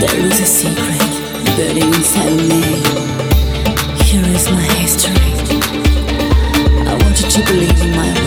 There is a secret burning inside me. Here is my history. I want you to believe in my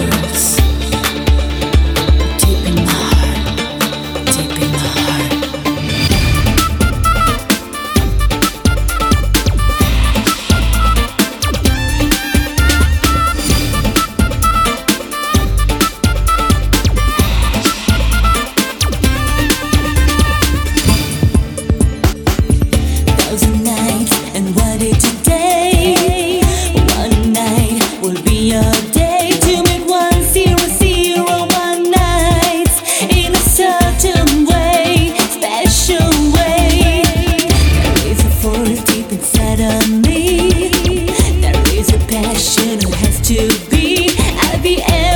the end.